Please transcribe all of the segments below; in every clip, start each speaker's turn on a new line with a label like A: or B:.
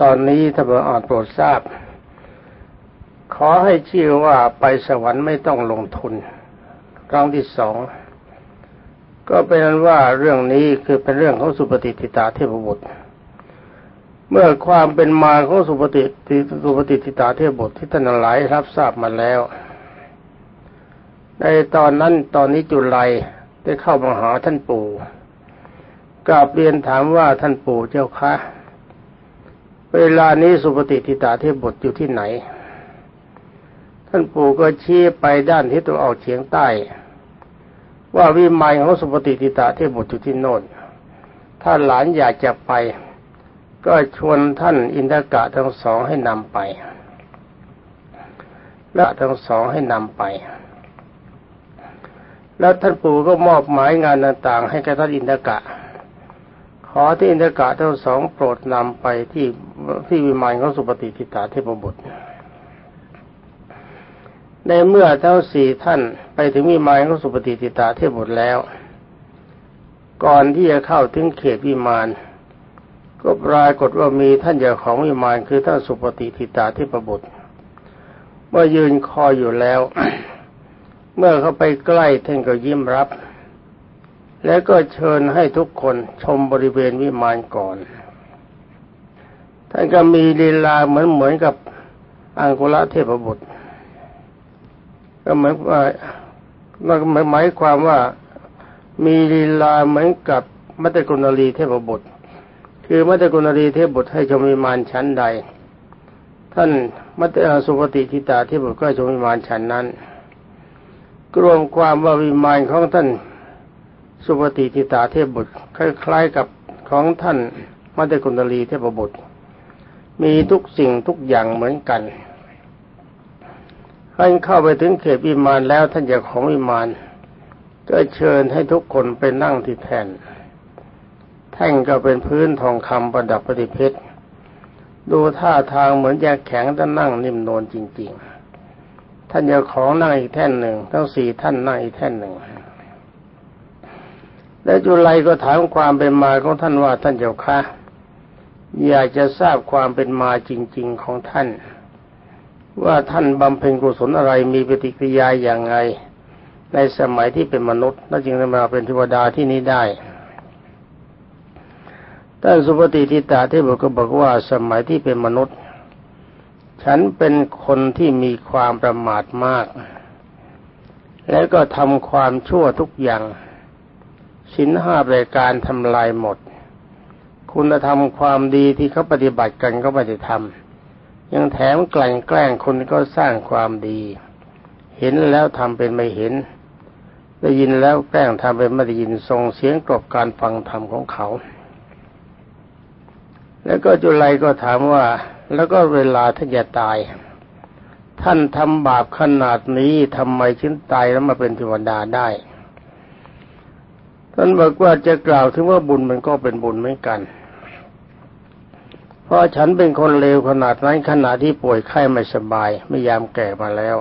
A: ตอนนี้ถ้าเบออ่านโปรดทราบ ขอให้ชื่อว่าไปสวรรค์ไม่ต้องลงทุน ครั้งที่สองก็เป็นนั้นว่าเรื่องนี้คือเป็นเรื่องของสุปฏิทิตาเทพบุตร เมื่อความเป็นมาของสุปฏิทิสุปฏิทิตาเทพบุตรที่ท่านหลายรับทราบมาแล้ว ในตอนนั้นตอนนี้จุลัยได้เข้ามาหาท่านปู่กราบเรียนถามว่าท่านปู่เจ้าคะ เวลานี้สุปฏิทิตาเทพบุตรอยู่ที่ไหน ท่านปู่ก็ชี้ไปด้านทิศตะวันออกเฉียงใต้ ว่าวิมานของสุปฏิทิตาเทพบุตรอยู่ที่โน่น ถ้าหลานอยากจะไป ก็ชวนท่านอินทกะทั้งสองให้นำไปและทั้งสองให้นำไป แล้วท่านปู่ก็มอบหมายงานต่างๆ ให้กับท่านอินทกะ ขอที่อินทกะทั้งสองโปรดนำไปที่ที่วิมานของสุปฏิทิตาเทพบุตรในเมื่อทั้งสี่ท่านไปถึงวิมานของสุปฏิทิตาเทพบุตรแล้ว ก่อนที่จะเข้าถึงเขตวิมานก็ปรากฏว่ามีท่านเจ้าของวิมานคือท่านสุปฏิทิตาเทพบุตรเมื่อยืนคอยอยู่แล้ว เมื่อเข้าไปใกล้ท่านก็ยิ้มรับ แล้วก็เชิญให้ทุกคนชมบริเวณวิมานก่อน ท่านก็มีลีลาเหมือนเหมือนกับอังกุลเทพบุตร ก็หมายว่าหมายความว่ามีลีลาเหมือนกับมัตตกุณลีเทพบุตร คือมัตตกุณลีเทพบุตรให้ชมวิมานชั้นใด ท่านมัตตสุปฏิทิตาเทพบุตรก็ชมวิมานชั้นนั้นรวมความว่าวิมานของท่าน สุปฏิทิตาเทพบุตร คล้ายๆกับของท่านมัตตกุณลีเทพบุตร มีทุกสิ่งทุกอย่างเหมือนกันท่านเข้าไปถึงเขตวิมานแล้วท่านเจ้าของวิมานก็เชิญให้ทุกคนไปนั่งที่แท่น แท่งก็เป็นพื้นทองคำประดับประดิเพชรดูท่าทางเหมือนจะแข็งแต่นั่งนิ่มนวลจริง ๆ ท่านเจ้าของนั่งอีกแท่นหนึ่งทั้งสี่ท่านนั่งอีกแท่นหนึ่ง แล้วจุลัยก็ถามความเป็นมาของท่านว่าท่านเจ้าค่ะอยากจะทราบความเป็นมาจริง ๆของท่าน ว่าท่านบำเพ็ญกุศลอะไรมีปฏิกิริยาอย่างไรในสมัยที่เป็นมนุษย์แล้วจึงได้มาเป็นเทวดาที่นี้ได้ท่านสุปฏิทิตาที่บอกก็บอกว่าสมัยที่เป็นมนุษย์ ฉันเป็นคนที่มีความประมาทมาก แล้วก็ทำความชั่วทุกอย่าง สินห้ารายการทำลายหมด คุณธรรมความดีที่เขาปฏิบัติกันก็ไม่ได้ทำยังแถมแกล้งแกล้งคนก็สร้างความดี เห็นแล้วทำเป็นไม่เห็น ได้ยินแล้วแกล้งทำเป็นไม่ได้ยินส่งเสียงกรบการฟังธรรมของเขา แล้วก็จุลัยก็ถามว่า แล้วก็เวลาท่านจะตาย ท่านทำบาปขนาดนี้ทำไมชิ้นตายแล้วมาเป็นเทวดาได้ ท่านบอกว่าจะกล่าวถึงว่าบุญมันก็เป็นบุญเหมือนกันเพราะฉันเป็นคนเลวขนาดนั้นขณะที่ป่วยไข้ไม่สบายไม่ยามแก่มาแล้ว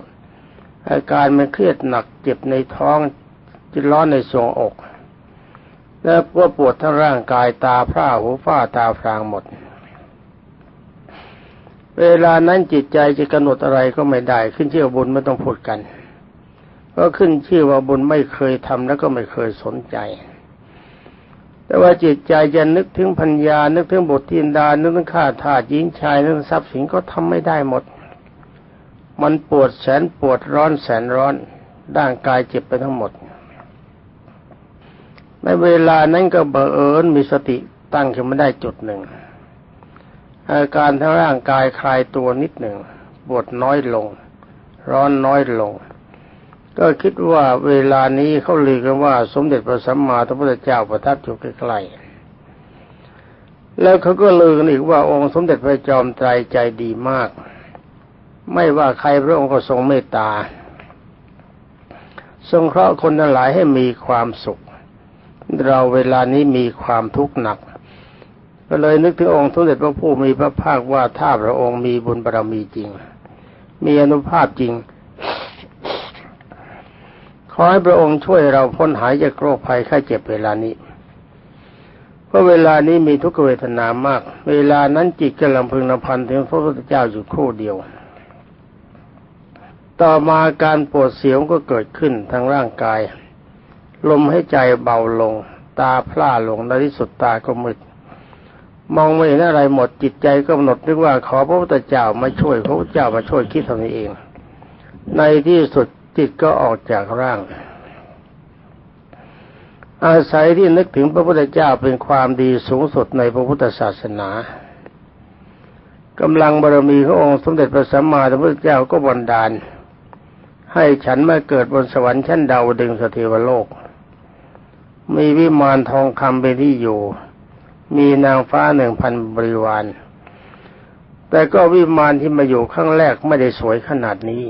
A: อาการมันเครียดหนักเจ็บในท้องจิตร้อนในทรวงอก แล้วก็ปวดทั้งร่างกายตาพร่าหูฝ้าตาฟรางหมด เวลานั้นจิตใจจะกำหนดอะไรก็ไม่ได้ ขึ้นชื่อว่าบุญไม่ต้องพูดกันเพราะขึ้นชื่อว่าบุญไม่เคยทำแล้วก็ไม่เคยสนใจ แต่ว่าจิตใจจะนึกถึงพัญญา นึกถึงบททินดานึกถึงข้าทาสหญิงชายนึกถึงทรัพย์สินก็ทำไม่ได้หมด มันปวดแสนปวดร้อนแสนร้อนร่างกายเจ็บไปทั้งหมด ในเวลานั้นก็บังเอิญมีสติตั้งขึ้นมาได้จุดหนึ่ง อาการทั้งร่างกายคลายตัวนิดหนึ่งปวดน้อยลง ร้อนน้อยลง ก็คิดว่าเวลานี้เขาลือกันว่าสมเด็จพระสัมมาสัมพุทธเจ้าประทับอยู่ใกล้ๆแล้วเขาก็ลือกันอีกว่าองค์สมเด็จพระจอมไตรใจดีมาก ไม่ว่าใครพระองค์ก็ทรงเมตตา ทรงเคราะห์คนทั้งหลายให้มีความสุข เราเวลานี้มีความทุกข์หนักก็เลยนึกถึงองค์สมเด็จพระผู้มีพระภาคว่าถ้าพระองค์มีบุญบารมีจริง มีอนุภาพจริง อให้พระองค์ช่วยเราพ้นหายจากโรคภัยไข้เจ็บเวลานี้ เพราะเวลานี้มีทุกขเวทนามาก เวลานั้นจิตกำลังพึงนพันถึงพระพุทธเจ้าอยู่ครู่เดียว ต่อมาการปวดเสียวก็เกิดขึ้นทางร่างกาย ลมให้ใจเบาลง ตาพร่าลงในที่สุดตาก็มืดมองไม่เห็นอะไรหมดจิตใจก็กำหนดนึกว่าขอพระพุทธเจ้ามาช่วยพระพุทธเจ้ามาช่วยคิดเท่านี้เอง ในที่สุด จิตก็ออกจากร่าง อาศัยที่นึกถึงพระพุทธเจ้าเป็นความดีสูงสุดในพระพุทธศาสนากำลังบารมีขององค์สมเด็จพระสัมมาสัมพุทธเจ้าก็บันดาล ให้ฉันมาเกิดบนสวรรค์ชั้นดาวดึงสถิวโลก มีวิมานทองคำเป็นที่อยู่ มีนางฟ้าหนึ่งพันบริวารแต่ก็วิมานที่มาอยู่ข้างแรกไม่ได้สวยขนาดนี้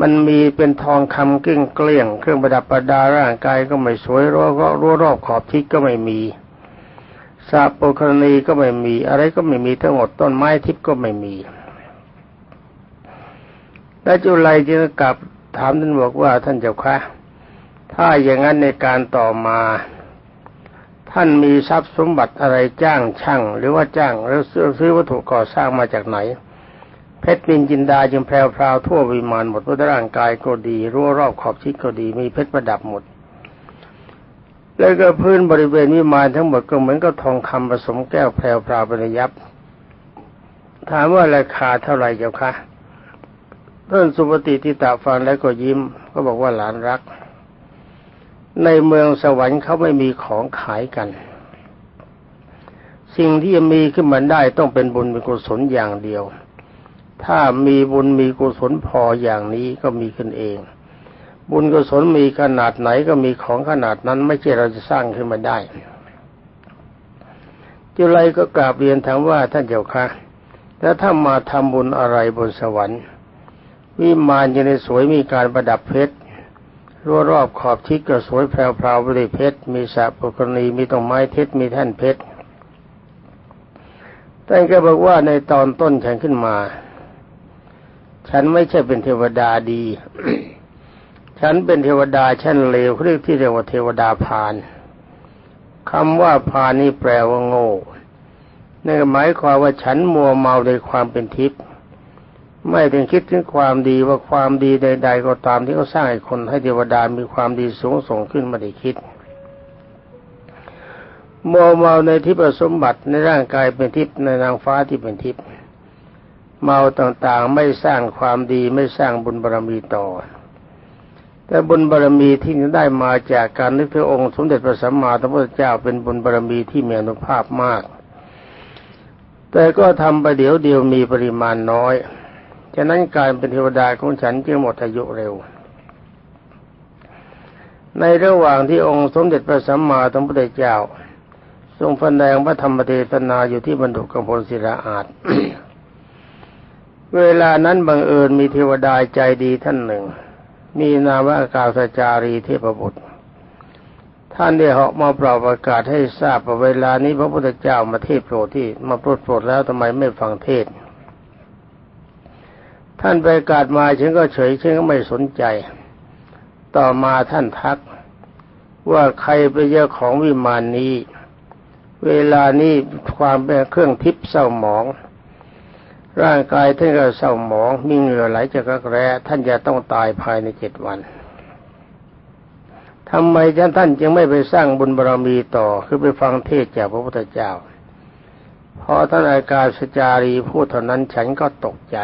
A: มันมีเป็นทองคำกิ้งเกลี้ยง เครื่องประดับประดาร่างกายก็ไม่สวยรั้วก็รั้วรอบขอบทิศก็ไม่มีสาปุคณีก็ไม่มี อะไรก็ไม่มีทั้งหมดต้นไม้ทิพย์ก็ไม่มีและจุไลจึงกลับถามท่านบอกว่าท่านเจ้าค่ะถ้าอย่างนั้นในการต่อมา ท่านมีทรัพย์สมบัติอะไรจ้างช่างหรือว่าจ้างแล้วซื้อวัตถุก่อสร้างมาจากไหน เพชรนินจินดาจึงแพรวพราวทั่ววิมานหมดว่าร่างกายก็ดีรั้วรอบขอบชิดก็ดีมีเพชรประดับหมด แล้วก็พื้นบริเวณวิมานทั้งหมดก็เหมือนกับทองคำผสมแก้วแพรวพราวเป็นยับ ถามว่าราคาเท่าไหร่เจ้าคะท่านสุปฏิทิตาฟังแล้วก็ยิ้ม ก็บอกว่าหลานรัก ในเมืองสวรรค์เขาไม่มีของขายกัน สิ่งที่จะมีขึ้นมาได้ต้องเป็นบุญเป็นกุศลอย่างเดียว ถ้ามีบุญมีกุศลพออย่างนี้ก็มีขึ้นเอง บุญกุศลมีขนาดไหนก็มีของขนาดนั้นไม่ใช่เราจะสร้างขึ้นมาได้จุไรก็กราบเรียนถามว่าท่านเจ้าค่ะแล้วถ้ามาทำบุญอะไรบนสวรรค์ วิมานยังในสวยมีการประดับเพชรรั้วรอบขอบทิศก็สวยแพรวๆบริเพชร มีสระปกรณีมีต้นไม้เทศมีแท่นเพชรท่านก็บอกว่าในตอนต้นฉันขึ้นมา ฉันไม่ใช่เป็นเทวดาดี ฉันเป็นเทวดาชั้นเลวเรียกที่เรียกว่าเทวดาพานคำว่าพานนี่แปลว่าโง่นั่นหมายความว่าฉันมัวเมาในความเป็นทิพย์ไม่ถึงคิดถึงความดีว่าความดีใด ๆ ก็ตามที่เขาสร้างให้คนให้เทวดามีความดีสูงส่งขึ้นมาได้คิดโมเมาในทิพย์สมบัติในร่างกายเป็นทิพย์ในนางฟ้าที่เป็นทิพย์ เมาต่างๆ ไม่สร้างความดีไม่สร้างบุญบารมีต่อ แต่บุญบารมีที่ได้มาจากการนึกถึงองค์สมเด็จพระสัมมาสัมพุทธเจ้าเป็นบุญบารมีที่มีอนุภาพมาก แต่ก็ทำไปเดี๋ยวเดียวมีปริมาณน้อย ฉะนั้นการเป็นเทวดาของฉันจึงหมดอายุเร็ว ในระหว่างที่องค์สมเด็จพระสัมมาสัมพุทธเจ้า ทรงแสดงพระธรรมเทศนาอยู่ที่บรรดุกพลศิลาอาจ เวลานั้นบังเอิญมีเทวดาใจดีท่านหนึ่ง มีนามว่ากาศจารีเทพบุตร ท่านได้เหาะมาเปล่าประกาศให้ทราบว่าเวลานี้พระพุทธเจ้ามาเทศโปรดที่มาโปรดโปรดแล้วทำไมไม่ฟังเทศ ท่านไปกาศมาฉันก็เฉยฉันก็ไม่สนใจ ต่อมาท่านทัก ว่าใครเป็นเจ้าของวิมานนี้ เวลานี้ความเป็นเครื่องทิพย์เศร้าหมอง ร่างกายท่านก็เศร้าหมองมีเหงื่อไหลจากกระแร้ท่านจะต้องตายภายในเจ็ดวันทำไมท่านท่านจึงไม่ไปสร้างบุญบารมีต่อ คือไปฟังเทศจากพระพุทธเจ้า พอท่านอาการสจารีพูดเท่านั้นฉันก็ตกใจ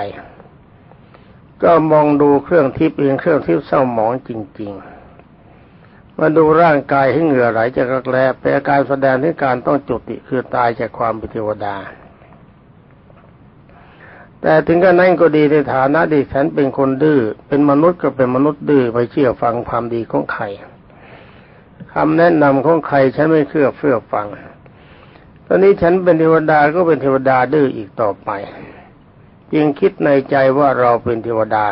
A: ก็มองดูเครื่องทิพย์เองเครื่องทิพย์เศร้าหมองจริง ๆ มาดูร่างกายให้เหงื่อไหลจากรักแร้เป็นอาการแสดงที่การต้องจุติคือตายจากความเป็นเทวดา แต่ถึงกระนั้นก็ดีในฐานะที่ฉันเป็นคนดื้อเป็นมนุษย์ก็เป็นมนุษย์ดื้อไปเชื่อฟังความดีของใครคำแนะนำของใครฉันไม่เชื่อเฟื่อฟัง ตอนนี้ฉันเป็นเทวดาก็เป็นเทวดาดื้ออีกต่อไป จึงคิดในใจว่าเราเป็นเทวดา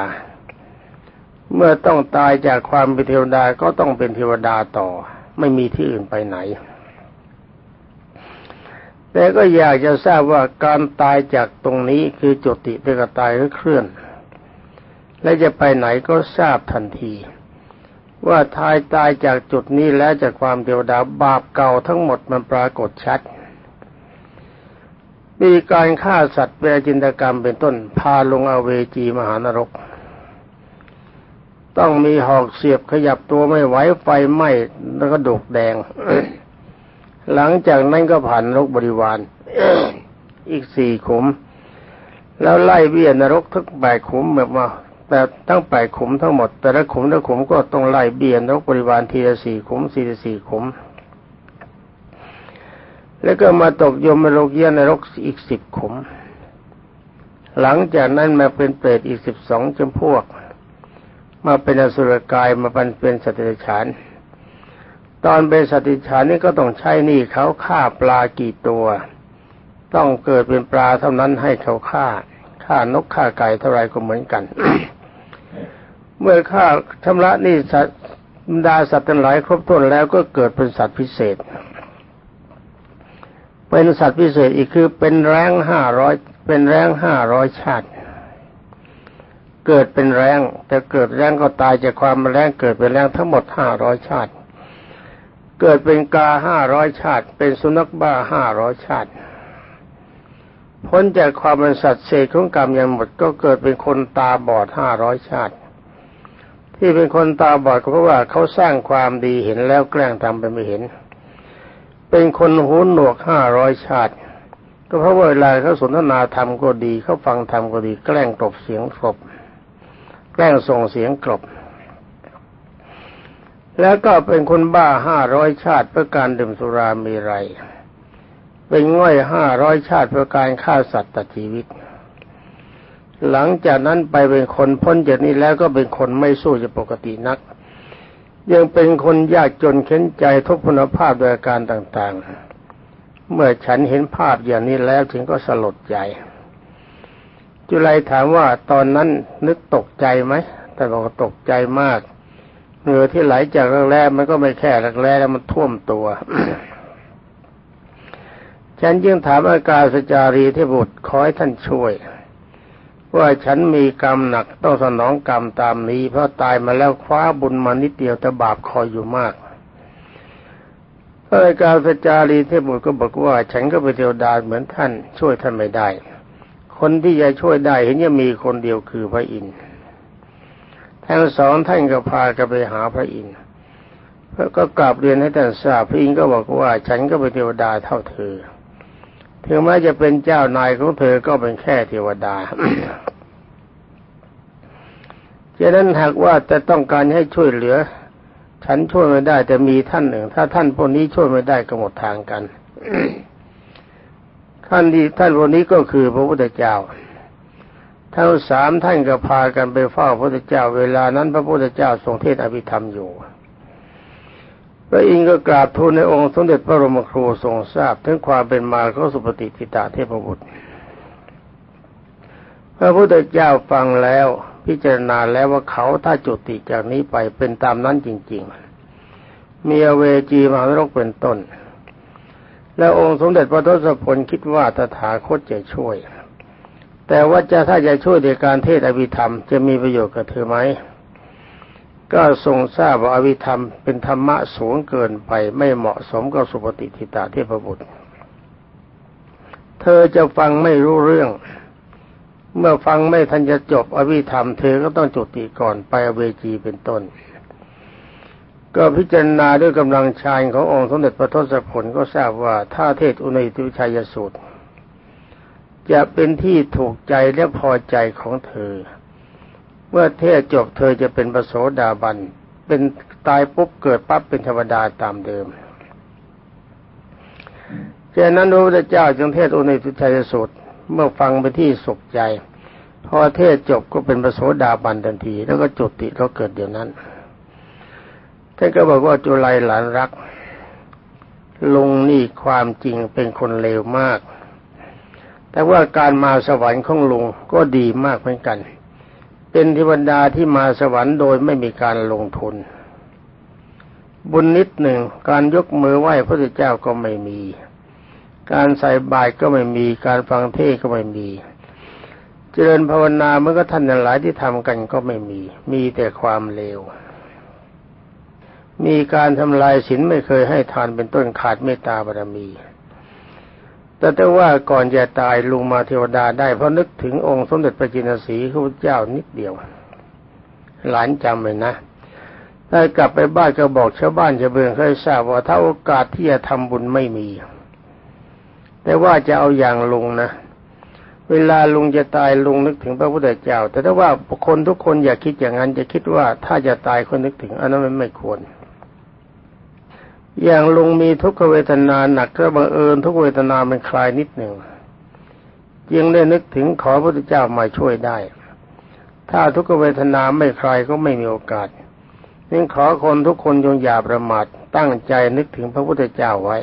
A: เมื่อต้องตายจากความเป็นเทวดาก็ต้องเป็นเทวดาต่อ ไม่มีที่อื่นไปไหน แต่ก็อยากจะทราบว่าการตายจากตรงนี้คือจุติเปกตายหรือเคลื่อน และจะไปไหนก็ทราบทันที ว่าทายตายจากจุดนี้แล้วจากความเทวดาบาปเก่าทั้งหมดมันปรากฏชัด มีการฆ่าสัตว์เปรจินตกรรมเป็นต้นพาลงอเวจีมหานรก ต้องมีหอกเสียบขยับตัวไม่ไหวไฟไหม้แล้วก็ดกแดง หลังจากนั้นก็ผ่านนรกบริวารอีกสี่ขุม แล้วไล่เบี้ยนรกทั้งแปดขุมแบบว่าแต่ทั้งแปดขุมทั้งหมด แต่ละขุมละขุมก็ต้องไล่เบี้ยนรกบริวารทีละสี่ขุมสี่สี่ขุม แล้วก็มาตกยมนรกเยี่ยนรกอีกสิบขุม หลังจากนั้นมาเป็นเปรตอีกสิบสองจำพวก มาเป็นอสุรกายมาเป็นเป็นสัตว์เดรัจฉาน ตอนเป็นสัตว์เดรัจฉานนี่ก็ต้องใช้หนี่เขาฆ่าปลากี่ตัว ต้องเกิดเป็นปลาเท่านั้นให้เขาฆ่าฆ่านกฆ่าไก่เท่าไรก็เหมือนกัน เมื่อฆ่าชำระหนี่สัตว์บรรดาสัตว์ทั้งหลายครบถ้วนแล้วก็เกิดเป็นสัตว์พิเศษ เป็นสัตว์พิเศษอีกคือเป็นแรงห้าร้อยเป็นแรงห้าร้อยชาติ เกิดเป็นแรงแต่เกิดแรงก็ตายจากความแรงเกิดเป็นแรงทั้งหมดห้าร้อยชาติ เกิดเป็นกาห้าร้อยชาติ เป็นสุนัขบ้าห้าร้อยชาติ พ้นจากความเป็นสัตว์เศษของกรรมยังหมดก็เกิดเป็นคนตาบอดห้าร้อยชาติ ที่เป็นคนตาบอดก็เพราะว่าเขาสร้างความดีเห็นแล้วแกล้งทำไปไม่เห็น เป็นคนหูหนวกห้าร้อยชาติ ก็เพราะว่าเวลาเขาสนทนาธรรมก็ดีเขาฟังธรรมก็ดี แกล้งกลบเสียงกลบแกล้งส่งเสียงกลบ แล้วก็เป็นคนบ้าห้าร้อยชาติเพื่อการดื่มสุรามีไร เป็นง่อยห้าร้อยชาติเพื่อการฆ่าสัตว์ตัดชีวิต หลังจากนั้นไปเป็นคนพ้นจากนี้แล้วก็เป็นคนไม่สู้จะปกตินัก ยังเป็นคนยากจนเข็นใจทุกพลภาพโดยอาการต่างๆ เมื่อฉันเห็นภาพอย่างนี้แล้วถึงก็สลดใจ จุลัยถามว่าตอนนั้นนึกตกใจไหมแต่บอกตกใจมาก เหงื่อที่ไหลจากรักแร้มันก็ไม่แค่รักแร้แล้วมันท่วมตัว ฉันจึงถามอาการสจารีที่บุตรขอให้ท่านช่วย ว่าฉันมีกรรมหนักต้องสนองกรรมตามนี้ เพราะตายมาแล้วคว้าบุญมานิดเดียวแต่บาปคอยอยู่มากอาการสจารีเทพบุตรก็บอกว่า ฉันก็เป็นเทวดาเหมือนท่าน ช่วยท่านไม่ได้ คนที่จะช่วยได้เห็นจะมีคนเดียวคือพระอินทร์ ทั้งสองท่านก็พากันไปหาพระอินทร์แล้วก็กราบเรียนให้ท่านทราบพระอินทร์ก็บอกว่า ฉันก็เป็นเทวดาเท่าเธอถึงแม้จะเป็นเจ้านายของเธอก็เป็นแค่เทวดาฉะนั้นหากว่าจะต้องการให้ช่วยเหลือ ฉันช่วยไม่ได้แต่มีท่านหนึ่ง ถ้าท่านพวกนี้ช่วยไม่ได้ก็หมดทางกันท่านที่ท่านพวกนี้ก็คือพระพุทธเจ้า ทั้งสามท่านก็พากันไปเฝ้าพระพุทธเจ้าเวลานั้น พระพุทธเจ้าทรงเทศน์อภิธรรมอยู่พระอินทร์ก็กราบทูลในองค์สมเด็จพระบรมครูทรงทราบถึงความเป็นมาของสุปฏิทิตาเทพบุตร พระพุทธเจ้าฟังแล้วพิจารณาแล้วว่าเขาถ้าจุติจากนี้ไปเป็นตามนั้นจริง ๆ มีเวจีมหานรกเป็นต้น แล้วองค์สมเด็จพระทศพลคิดว่าตถาคตจะช่วย แต่ว่าจะถ้าจะช่วยในการเทศอภิธรรมจะมีประโยชน์กับเธอไหมก็ทรงทราบว่าอภิธรรมเป็นธรรมะสูงเกินไปไม่เหมาะสมกับสุปฏิทิตาเทพบุตร เธอจะฟังไม่รู้เรื่อง เมื่อฟังไม่ทันจะจบอภิธรรมเธอก็ต้องจุติก่อนไปอเวจีเป็นต้น ก็พิจารณาด้วยกำลังชายขององค์สมเด็จพระทศพลก็ทราบว่าถ้าเทศอุณติวิชัยสูตร จะเป็นที่ถูกใจและพอใจของเธอ เมื่อเทศจบเธอจะเป็นประโสดาบัน เป็นตายปุ๊บเกิดปั๊บเป็นธรรมดาตามเดิมฉะนั้นพระพุทธเจ้าจึงเทศอุณติวิชัยสูตรเมื่อฟังไปที่สุขใจ พอเทศจบก็เป็นประโสดาบันทันที แล้วก็จุติแล้วเกิดเดี๋ยวนั้นท่านก็บอกว่าจุไลหลานรักลุงนี่ความจริงเป็นคนเลวมาก แต่ว่าการมาสวรรค์ของลุงก็ดีมากเหมือนกัน เป็นเทวดาที่มาสวรรค์โดยไม่มีการลงทุน บุญนิดหนึ่งการยกมือไหว้พระเจ้าก็ไม่มี การใส่บาตรก็ไม่มี การฟังเทศก็ไม่มี เจริญภาวนาเมื่อก็ท่านหลายที่ทำกันก็ไม่มี มีแต่ความเลวมีการทำลายศีลไม่เคยให้ทานเป็นต้นขาดเมตตาบารมี แต่แต่ว่าก่อนจะตายลุงมาเทวดาได้เพราะนึกถึงองค์สมเด็จพระจินสีพระเจ้านิดเดียว หลานจำเลยนะถ้ากลับไปบ้านก็บอกชาวบ้านชาวเมืองเคยทราบว่าถ้าโอกาสที่จะทำบุญไม่มี แต่ว่าจะเอาอย่างลุงนะ เวลาลุงจะตายลุงนึกถึงพระพุทธเจ้า แต่ถ้าว่าคนทุกคนอย่าคิดอย่างนั้นจะคิดว่าถ้าจะตายคนนึกถึงอันนั้นไม่ควร อย่างลุงมีทุกขเวทนาหนักก็บังเอิญทุกเวทนามันคลายนิดหนึ่งจึงได้นึกถึงขอพระพุทธเจ้ามาช่วยได้ ถ้าทุกขเวทนาไม่คลายก็ไม่มีโอกาสนี่ขอคนทุกคนจงอย่าประมาทตั้งใจนึกถึงพระพุทธเจ้าไว้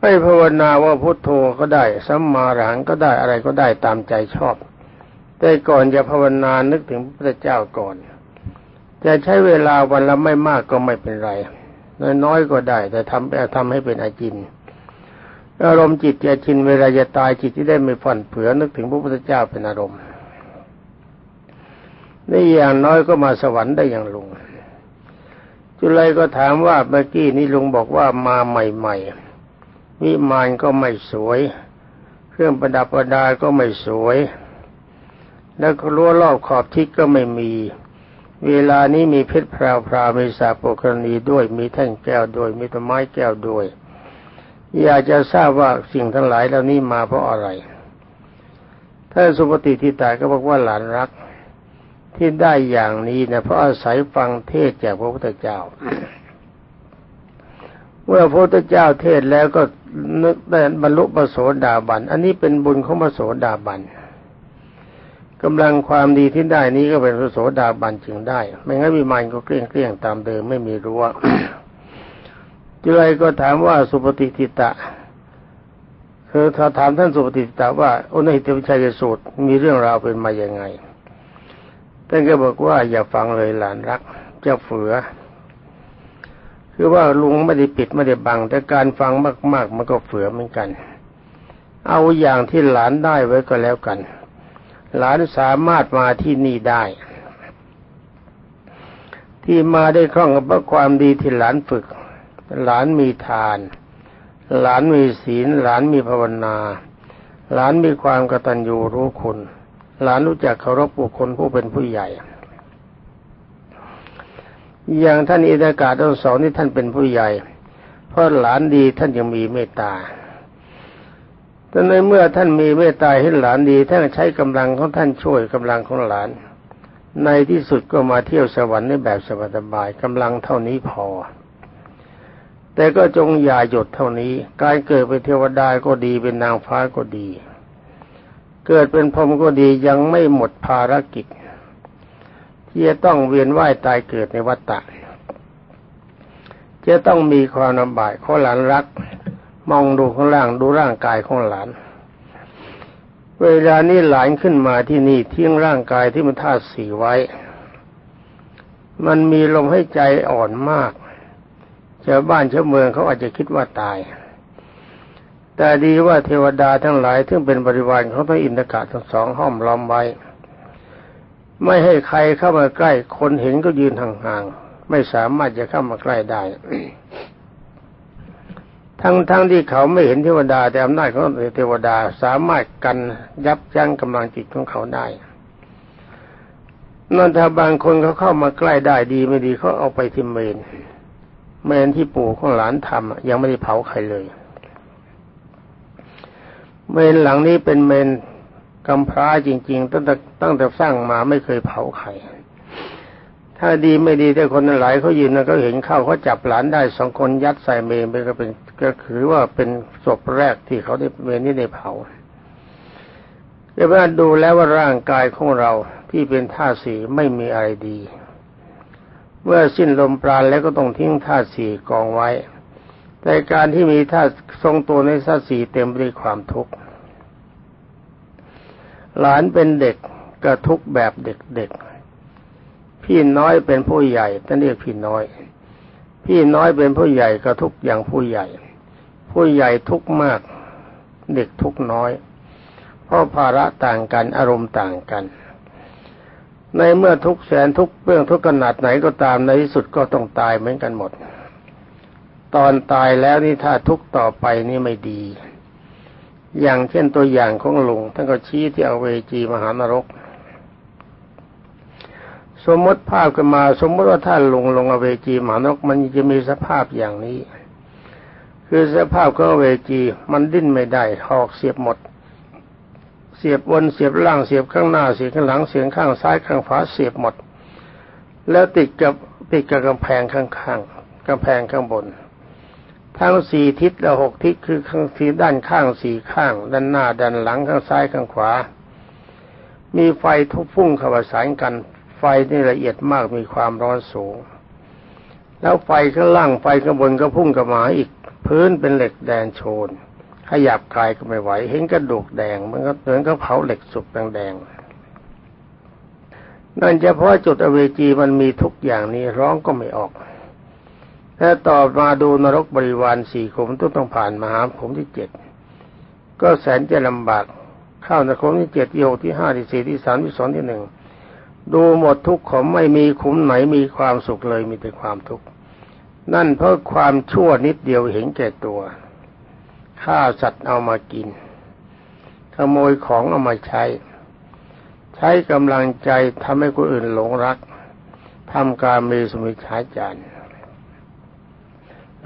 A: ไม่ภาวนาว่าพุทโธก็ได้สัมมาหลังก็ได้อะไรก็ได้ตามใจชอบ แต่ก่อนจะภาวนานึกถึงพระพุทธเจ้าก่อน จะใช้เวลาวันละไม่มากก็ไม่เป็นไร น้อยๆก็ได้ แต่ทำทำให้เป็นอาจินอารมณ์จิตจะชินเวลาจะตายจิตที่ได้ไม่ฝันเผือนึกถึงพระพุทธเจ้าเป็นอารมณ์นี่อย่างน้อยก็มาสวรรค์ได้อย่างลุง จุลัยก็ถามว่าเมื่อกี้นี้ลุงบอกว่ามาใหม่ๆวิมานก็ไม่สวย เครื่องประดับประดาก็ไม่สวย แล้วก็รั้วรอบขอบทิศก็ไม่มี เวลานี้มีเพชรพราวพราวมีสาโปกรณีด้วย มีแท่งแก้วด้วยมีต้นไม้แก้วด้วย อยากจะทราบว่าสิ่งทั้งหลายเหล่านี้มาเพราะอะไรถ้านสุปฏิทิตาก็บอกว่าหลานรัก ที่ได้อย่างนี้นะเพราะอาศัยฟังเทศจากพระพุทธเจ้า เมื่อพระพุทธเจ้าเทศแล้วก็นึกได้บรรลุปโสดาบัน อันนี้เป็นบุญของปโสดาบัน กำลังความดีที่ได้นี้ก็เป็นปโสดาบันจึงได้ ไม่งั้นวิมานก็เกลี้ยงเกลี้ยงตามเดิมไม่มีรั้วจุไรก็ถามว่าสุปฏิทิตะคือถ้าถามท่านสุปฏิทิตะว่าโอุณหิตวิชัยสูตรมีเรื่องราวเป็นมาอย่างไงท่านก็บอกว่าอย่าฟังเลยหลานรักเจ้าเฟือ คือว่าลุงไม่ได้ปิดไม่ได้บัง แต่การฟังมาก ๆ มันก็เฟือเหมือนกัน เอาอย่างที่หลานได้ไว้ก็แล้วกัน หลานสามารถมาที่นี่ได้ ที่มาได้คล่องกับความดีที่หลานฝึก หลานมีทาน หลานมีศีล หลานมีภาวนา หลานมีความกตัญญูรู้คุณ หลานรู้จักเคารพบุคคลผู้เป็นผู้ใหญ่ อย่างท่านอิดากาทั้งสองนี่ท่านเป็นผู้ใหญ่ เพราะหลานดีท่านยังมีเมตตา แต่ในเมื่อท่านมีเมตตาให้หลานดีท่านใช้กำลังของท่านช่วยกำลังของหลาน ในที่สุดก็มาเที่ยวสวรรค์ในแบบสบายๆกำลังเท่านี้พอ แต่ก็จงอย่าหยุดเท่านี้ การเกิดเป็นเทวดาก็ดีเป็นนางฟ้าก็ดี เกิดเป็นพรหมก็ดียังไม่หมดภารกิจ ที่จะต้องเวียนว่ายตายเกิดในวัฏฏะจะต้องมีความลำบากขอหลานรัก มองดูข้างล่างดูร่างกายของหลาน เวลานี้หลานขึ้นมาที่นี่ทิ้งร่างกายที่มันธาตุสีไว้ มันมีลมให้ใจอ่อนมากชาวบ้านชาวเมืองเขาอาจจะคิดว่าตาย แต่ดีว่าเทวดาทั้งหลายซึ่งเป็นบริวารของพระอินทกะทั้งสองห้อมล้อมไว้ ไม่ให้ใครเข้ามาใกล้ คนเห็นก็ยืนห่างๆ ไม่สามารถจะเข้ามาใกล้ได้ ทั้งๆทที่เขาไม่เห็นเทวดาแต่อำนาจของเทวดาสามารถกันยับยั้งกำลังจิตของเขาได้นั่นถ้าบางคนเขาเข้ามาใกล้ได้ดีไม่ดีเขาเอาไปที่เมนเมนที่ปู่ของหลานทำยังไม่ได้เผาใครเลย เมนหลังนี้เป็นเมนกำพร้าจริง ๆ ตั้งแต่ตั้งแต่สร้างมาไม่เคยเผาใคร ถ้าดีไม่ดีแต่คนหลายเขายืนนะเขาเห็นเข้าเขาจับหลานได้สองคนยัดใส่เมนไปก็เป็นก็คือว่าเป็นศพแรกที่เขาได้เมนนี้ได้เผาแต่ว่าดูแล้วว่าร่างกายของเราที่เป็นท่าสีไม่มีอะไรดี เมื่อสิ้นลมปราณแล้วก็ต้องทิ้งท่าสีกองไว้แต่การที่มีท่าทรงตัวในท่าสีเต็มไปด้วยความทุกข์หลานเป็นเด็กก็ทุกแบบเด็กๆ พี่น้อยเป็นผู้ใหญ่ท่านเรียกพี่น้อย พี่น้อยเป็นผู้ใหญ่ก็ทุกอย่างผู้ใหญ่ ผู้ใหญ่ทุกมาก เด็กทุกน้อยเพราะภาระต่างกันอารมณ์ต่างกัน ในเมื่อทุกแสนทุกเรื่องทุกขนาดไหนก็ตามในที่สุดก็ต้องตายเหมือนกันหมด ตอนตายแล้วนี่ถ้าทุกต่อไปนี่ไม่ดี อย่างเช่นตัวอย่างของลุงท่านก็ชี้ที่อเวจีมหานรก สมมติภาพกันมาสมมติว่าท่านลงลงอเวจีมหานรกมันจะมีสภาพอย่างนี้ คือสภาพของอเวจีมันดิ้นไม่ได้หอกเสียบหมด เสียบบนเสียบล่างเสียบข้างหน้าเสียบข้างหลังเสียบข้างซ้ายข้างขวาเสียบหมด แล้วติดกับติดกับกำแพงข้างๆกำแพงข้างบน ทั้งสี่ทิศและหกทิศคือข้างทีด้านข้างสี่ข้าง ด้านหน้าด้านหลังข้างซ้ายข้างขวามีไฟทุกพุ่งเข้าประสานกัน ไฟนี่ละเอียดมากมีความร้อนสูง แล้วไฟข้างล่างไฟข้างบนก็พุ่งกับมาอีก พื้นเป็นเหล็กแดงโชนขยับกายก็ไม่ไหว เห็นกระดูกแดง มันก็เหมือนกับเผาเหล็กสุกแดงๆนั่นเฉพาะจุดอเวจีมันมีทุกอย่างนี้ร้องก็ไม่ออกถ้าต่อมาดูนรกบริวารสี่ขุมต้องต้องผ่านมหาขุมที่เจ็ดก็แสนจะลำบากเข้านรกขุมที่เจ็ดที่หกที่ห้าที่สี่ที่สามที่สองที่หนึ่ง ดูหมดทุกขุมไม่มีขุมไหนมีความสุขเลยมีแต่ความทุกข์นั่นเพราะความชั่วนิดเดียวเห็นแก่ตัวฆ่าสัตว์เอามากิน ขโมยของเอามาใช้ ใช้กำลังใจทำให้คนอื่นหลงรักทำการมีสมิชาจาร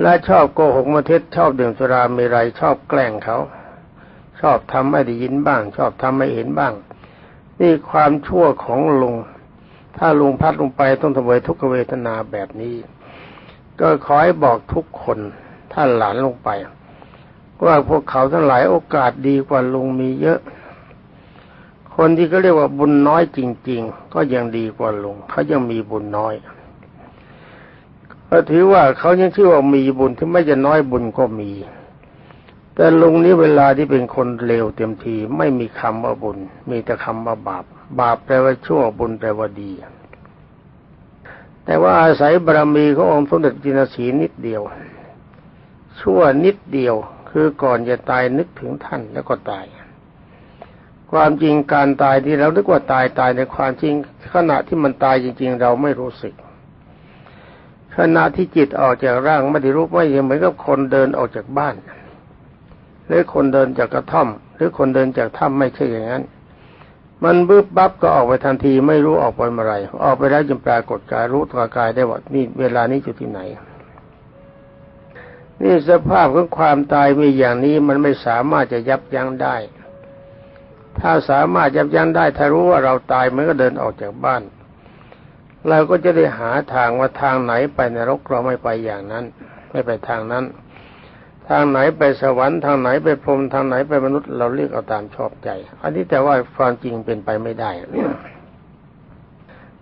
A: และชอบโกหกมาเท็จชอบดื่มสุรามีไรชอบแกล้งเขา ชอบทำไม่ได้ยินบ้าง ชอบทำไม่เห็นบ้าง นี่ความชั่วของลุง ถ้าลุงพัดลงไปต้องทำเวทุกขเวทนาแบบนี้ ก็ขอให้บอกทุกคนถ้าหลานลงไปว่าพวกเขาทั้งหลายโอกาสดีกว่าลุงมีเยอะ คนที่เขาเรียกว่าบุญน้อยจริง ๆ ก็ยังดีกว่าลุงเขายังมีบุญน้อยก็ถือว่าเขายังชื่อว่ามีบุญที่ไม่จะน้อยบุญก็มี แต่ลุงนี้เวลาที่เป็นคนเลวเต็มทีไม่มีคำว่าบุญ มีแต่คำว่าบาป บาปแปลว่าชั่วบุญแปลว่าดี แต่ว่าอาศัยบารมีขององค์สมเด็จจินสีนิดเดียว ชั่วนิดเดียวคือก่อนจะตายนึกถึงท่านแล้วก็ตาย ความจริงการตายที่เรานึกว่าตายตายในความจริง ขณะที่มันตายจริง ๆ เราไม่รู้สึก ขณะที่จิตออกจากร่างไม่ได้รู้ไม่เหมือนกับคนเดินออกจากบ้าน หรือคนเดินจากกระท่อม หรือคนเดินจากถ้ำไม่ใช่อย่างนั้น มันบึบบับก็ออกไปทันทีไม่รู้ออกไปเมื่อไรออกไปแล้วจึงปรากฏกายรู้ตัวกายได้ว่านี่เวลานี้อยู่ที่ไหน นี่สภาพของความตายมีอย่างนี้มันไม่สามารถจะยับยั้งได้ ถ้าสามารถยับยั้งได้ ถ้ารู้ว่าเราตายมันก็เดินออกจากบ้านเราก็จะได้หาทางว่าทางไหนไปนรกเราไม่ไปอย่างนั้น ไม่ไปทางนั้น ทางไหนไปสวรรค์ทางไหนไปพรหมทางไหนไปมนุษย์เราเรียกเอาตามชอบใจ อันนี้แต่ว่าความจริงเป็นไปไม่ได้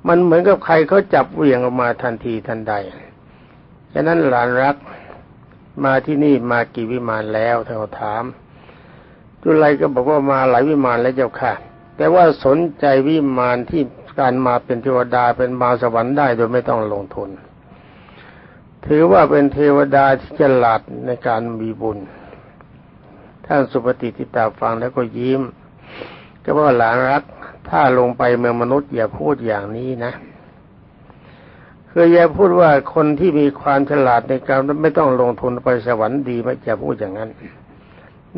A: มันเหมือนกับใครเขาจับเหวี่ยงออกมาทันทีทันใด ฉะนั้นหลานรักมาที่นี่มากี่วิมานแล้วท่านถาม จุลัยก็บอกว่ามาหลายวิมานแล้วเจ้าค่ะ แต่ว่าสนใจวิมานที่การมาเป็นเทวดาเป็นมาสวรรค์ได้โดยไม่ต้องลงทุน ถือว่าเป็นเทวดาที่ฉลาดในการมีบุญ ท่านสุปฏิทิตาฟังแล้วก็ยิ้ม ก็ว่าหลานรัก ถ้าลงไปเมืองมนุษย์อย่าพูดอย่างนี้นะคืออย่าพูดว่าคนที่มีความฉลาดในการไม่ต้องลงทุนไปสวรรค์ดีไม่จะพูดอย่างนั้น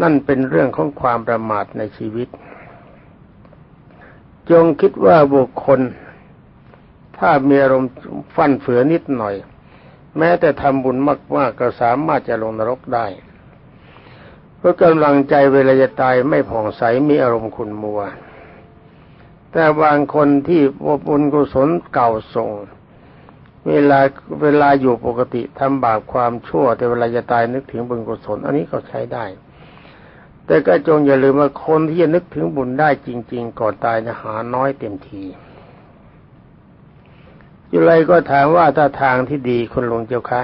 A: นั่นเป็นเรื่องของความประมาทในชีวิต จงคิดว่าบุคคล ถ้ามีอารมณ์ฟั่นเฟือนิดหน่อย แม้แต่ทำบุญมากๆก็สามารถจะลงนรกได้เพราะกำลังใจเวลาจะตายไม่ผ่องใสมีอารมณ์ขุนมัว แต่บางคนที่บุญกุศลเก่าส่ง เวลาเวลาอยู่ปกติทำบาปความชั่ว แต่เวลาจะตายนึกถึงบุญกุศล อันนี้ก็ใช้ได้ แต่ก็จงอย่าลืมว่าคนที่จะนึกถึงบุญได้จริง ๆ ก่อนตายนะหาน้อยเต็มที อยู่ไรก็ถามว่าถ้าทางที่ดีคุณหลวงเจ้าคะ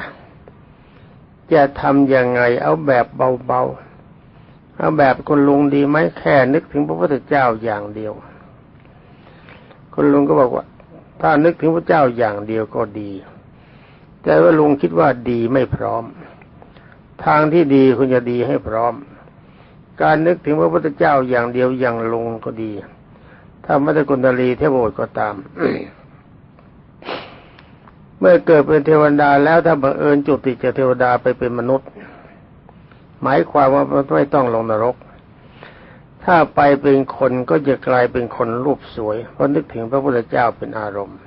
A: จะทำยังไงเอาแบบเบาๆเอาแบบคุณลุงดีไหมแค่นึกถึงพระพุทธเจ้าอย่างเดียว คุณลุงก็บอกว่า ถ้านึกถึงพระเจ้าอย่างเดียวก็ดี แต่ว่าลุงคิดว่าดีไม่พร้อม ทางที่ดีคุณจะดีให้พร้อม การนึกถึงพระพุทธเจ้าอย่างเดียวอย่างลุงก็ดี ถ้าไม่ได้กุณลีเทพบุตรก็ตาม เมื่อเกิดเป็นเทวดาแล้วถ้าบังเอิญจุติจากเทวดาไปเป็นมนุษย์ หมายความว่าไม่ต้องลงนรก ถ้าไปเป็นคนก็จะกลายเป็นคนรูปสวยเพราะนึกถึงพระพุทธเจ้าเป็นอารมณ์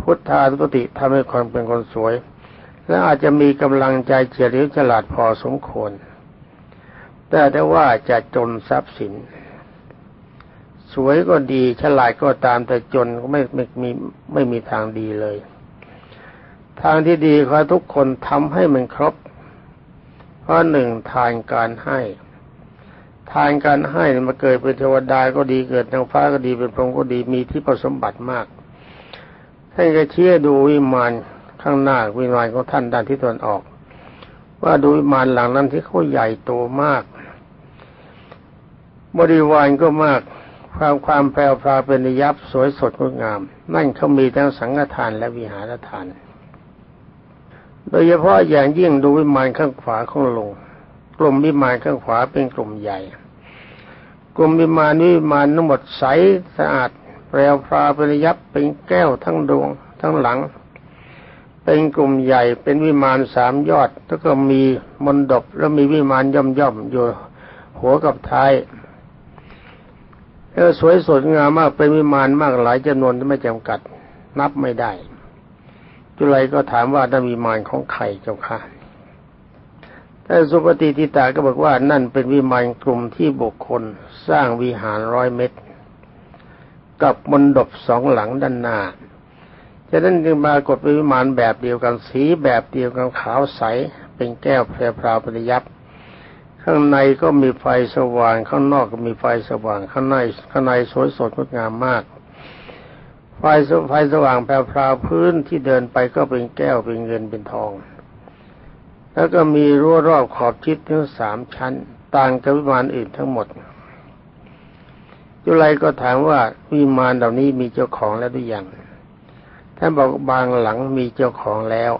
A: พุทธานุปติทำให้คนเป็นคนสวย และอาจจะมีกำลังใจเฉลียดฉลาดพอสมควร แต่ได้ว่าจะจนทรัพย์สิน สวยก็ดีฉลาดก็ตามแต่จนก็ไม่ไม่มีไม่มีทางดีเลย ทางที่ดีขอทุกคนทำให้มันครบเพราะหนึ่งทานการให้ทานการให้มาเกิดเป็นเทวดาก็ดีเกิดนางฟ้าก็ดีเป็นพรหมก็ดีมีที่ประสมบัติมากท่านก็เชี่ยดูวิมานข้างหน้าวิมานของท่านด้านที่ตะวันออก ว่าดูวิมานหลังนั้นที่เขาใหญ่โตมาก บริวารก็มาก ความความแปลวพราเป็นยับสวยสดงดงาม นั่นเขามีทั้งสังฆทานและวิหารทาน โดยเฉพาะอย่างยิ่งดูวิมานข้างขวาของลงกลุ่มวิมานข้างขวาเป็นกลุ่มใหญ่ กลุ่มวิมานวิมานทั้งหมดใสสะอาดแปลวพราเป็นยับเป็นแก้วทั้งดวงทั้งหลัง เป็นกลุ่มใหญ่เป็นวิมานสามยอด แล้วก็มีมนดบแล้วมีวิมานย่อมย่อมอยู่หัวกับท้าย เออสวยสดงามมากเป็นวิมานมากหลายจำนวนที่ไม่จำกัด นับไม่ได้ จุลัยก็ถามว่านั่นวิมานของใครเจ้าค่ะแต่สุปฏิทิตาก็บอกว่านั่นเป็นวิมานกลุ่มที่บุคคลสร้างวิหารร้อยเมตร กับมนดบสองหลังด้านหน้าฉะนั้นจึงมากดเป็นวิมานแบบเดียวกันสีแบบเดียวกันขาวใสเป็นแก้วแพรพราวปริยับ ข้างในก็มีไฟสว่าง ข้างนอกก็มีไฟสว่าง ข้างในข้างในสวยสดงดงามมาก ไฟไฟสว่างแพรวพื้นที่เดินไปก็เป็นแก้วเป็นเงินเป็นทอง แล้วก็มีรั้วรอบขอบชิดถึงสามชั้น ต่างกับวิมานอื่นทั้งหมดจุไลก็ถามว่าวิมานเหล่านี้มีเจ้าของแล้วหรือยังท่านบอกบางหลังมีเจ้าของแล้ว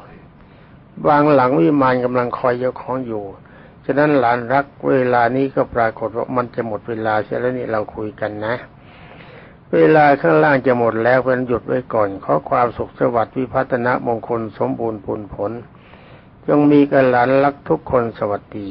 A: บางหลังวิมานกำลังคอยเจ้าของอยู่ ฉะนั้นหลานรักเวลานี้ก็ปรากฏว่ามันจะหมดเวลาเสียแล้วนี่เราคุยกันนะ เวลาข้างล่างจะหมดแล้วเพิ่นหยุดไว้ก่อน ขอความสุขสวัสดิ์วิพัฒนามงคลสมบูรณ์ผลผลจงมีกันหลานรักทุกคนสวัสดี